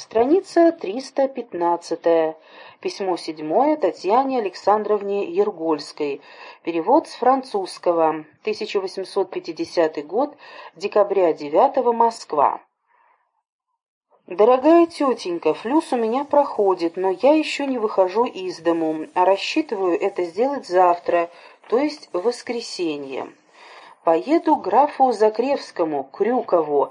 Страница 315. Письмо седьмое Татьяне Александровне Ергольской. Перевод с французского. 1850 год. Декабря 9 Москва. Дорогая тетенька, флюс у меня проходит, но я еще не выхожу из дому, а рассчитываю это сделать завтра, то есть в воскресенье. Поеду к графу Закревскому, Крюкову,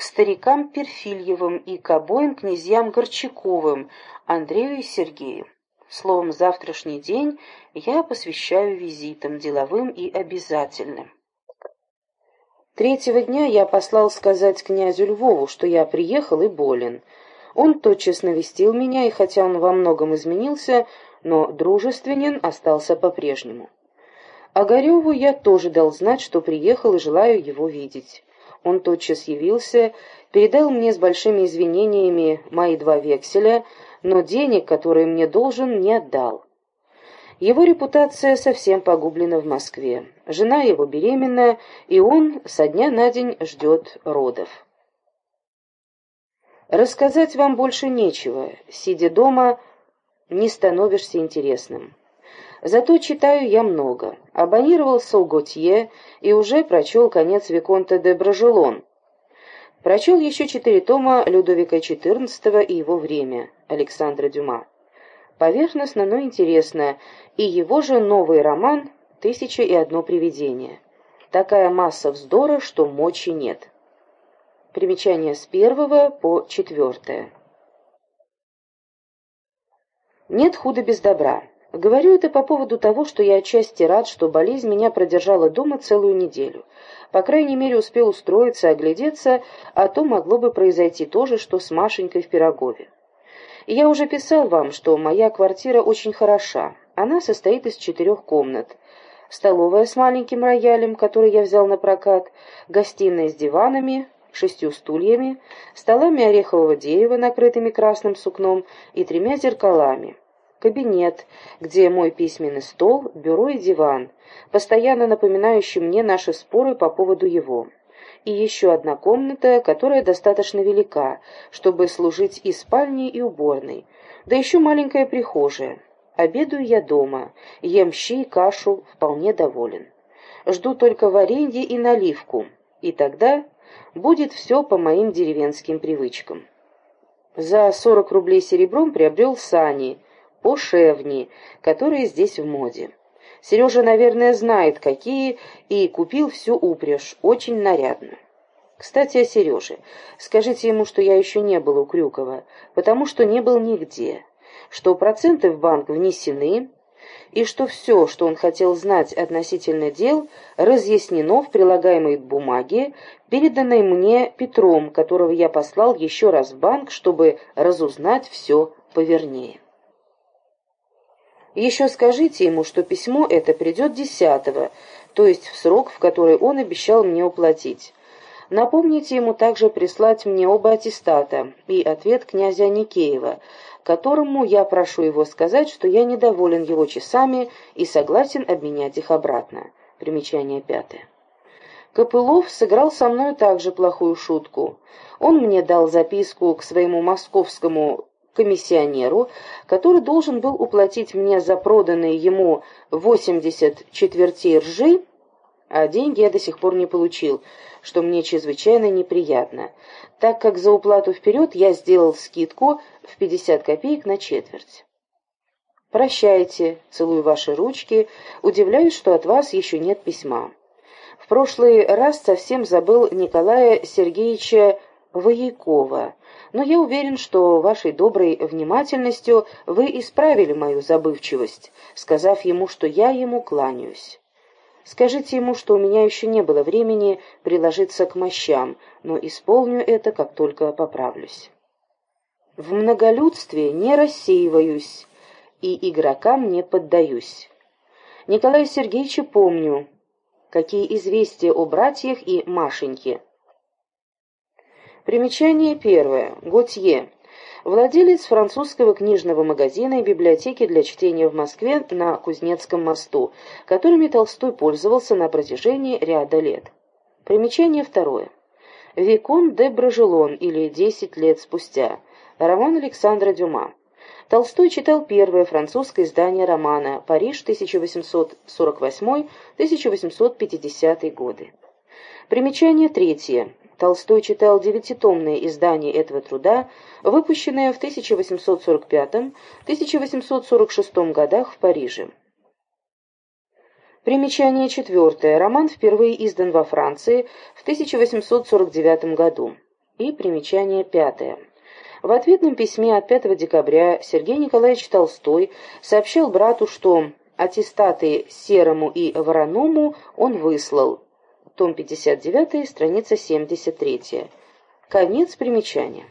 к старикам Перфильевым и к обоим князьям Горчаковым, Андрею и Сергею. Словом, завтрашний день я посвящаю визитам деловым и обязательным. Третьего дня я послал сказать князю Львову, что я приехал и болен. Он тотчас навестил меня, и хотя он во многом изменился, но дружественен остался по-прежнему. Огареву я тоже дал знать, что приехал и желаю его видеть. Он тотчас явился, передал мне с большими извинениями мои два векселя, но денег, которые мне должен, не отдал. Его репутация совсем погублена в Москве. Жена его беременна, и он со дня на день ждет родов. Рассказать вам больше нечего. Сидя дома, не становишься интересным. Зато читаю я много. Абонировал Солготье и уже прочел конец Виконта де Бражелон. Прочел еще четыре тома Людовика XIV и его время Александра Дюма. Поверхностно, но интересно, и его же новый роман «Тысяча и одно привидение». Такая масса вздора, что мочи нет. Примечание с первого по четвертое. Нет худа без добра. Говорю это по поводу того, что я отчасти рад, что болезнь меня продержала дома целую неделю. По крайней мере, успел устроиться, оглядеться, а то могло бы произойти то же, что с Машенькой в Пирогове. я уже писал вам, что моя квартира очень хороша. Она состоит из четырех комнат. Столовая с маленьким роялем, который я взял на прокат, гостиная с диванами, шестью стульями, столами орехового дерева, накрытыми красным сукном, и тремя зеркалами кабинет, где мой письменный стол, бюро и диван, постоянно напоминающий мне наши споры по поводу его. И еще одна комната, которая достаточно велика, чтобы служить и спальней, и уборной. Да еще маленькая прихожая. Обедаю я дома, ем щи и кашу, вполне доволен. Жду только варенье и наливку, и тогда будет все по моим деревенским привычкам. За сорок рублей серебром приобрел сани – пошевни, которые здесь в моде. Сережа, наверное, знает, какие, и купил всю упряжь, очень нарядно. Кстати, о Сереже. Скажите ему, что я еще не был у Крюкова, потому что не был нигде, что проценты в банк внесены, и что все, что он хотел знать относительно дел, разъяснено в прилагаемой бумаге, переданной мне Петром, которого я послал еще раз в банк, чтобы разузнать все повернее. Еще скажите ему, что письмо это придет десятого, то есть в срок, в который он обещал мне уплатить. Напомните ему также прислать мне оба аттестата и ответ князя Никеева, которому я прошу его сказать, что я недоволен его часами и согласен обменять их обратно. Примечание пятое. Копылов сыграл со мной также плохую шутку. Он мне дал записку к своему московскому комиссионеру, который должен был уплатить мне за проданные ему 80 четвертей ржи, а деньги я до сих пор не получил, что мне чрезвычайно неприятно, так как за уплату вперед я сделал скидку в 50 копеек на четверть. Прощайте, целую ваши ручки, удивляюсь, что от вас еще нет письма. В прошлый раз совсем забыл Николая Сергеевича Воякова, но я уверен, что вашей доброй внимательностью вы исправили мою забывчивость, сказав ему, что я ему кланяюсь. Скажите ему, что у меня еще не было времени приложиться к мощам, но исполню это, как только поправлюсь. В многолюдстве не рассеиваюсь и игрокам не поддаюсь. Николая Сергеевича помню, какие известия о братьях и Машеньке. Примечание первое. Готье. Владелец французского книжного магазина и библиотеки для чтения в Москве на Кузнецком мосту, которыми Толстой пользовался на протяжении ряда лет. Примечание второе. Викон де Бражелон или «Десять лет спустя». Роман Александра Дюма. Толстой читал первое французское издание романа «Париж, 1848-1850 годы». Примечание третье. Толстой читал девятитомное издание этого труда, выпущенное в 1845-1846 годах в Париже. Примечание четвертое. Роман впервые издан во Франции в 1849 году. И примечание пятое. В ответном письме от 5 декабря Сергей Николаевич Толстой сообщал брату, что аттестаты Серому и Вороному он выслал. Том 59, страница 73. Конец примечания.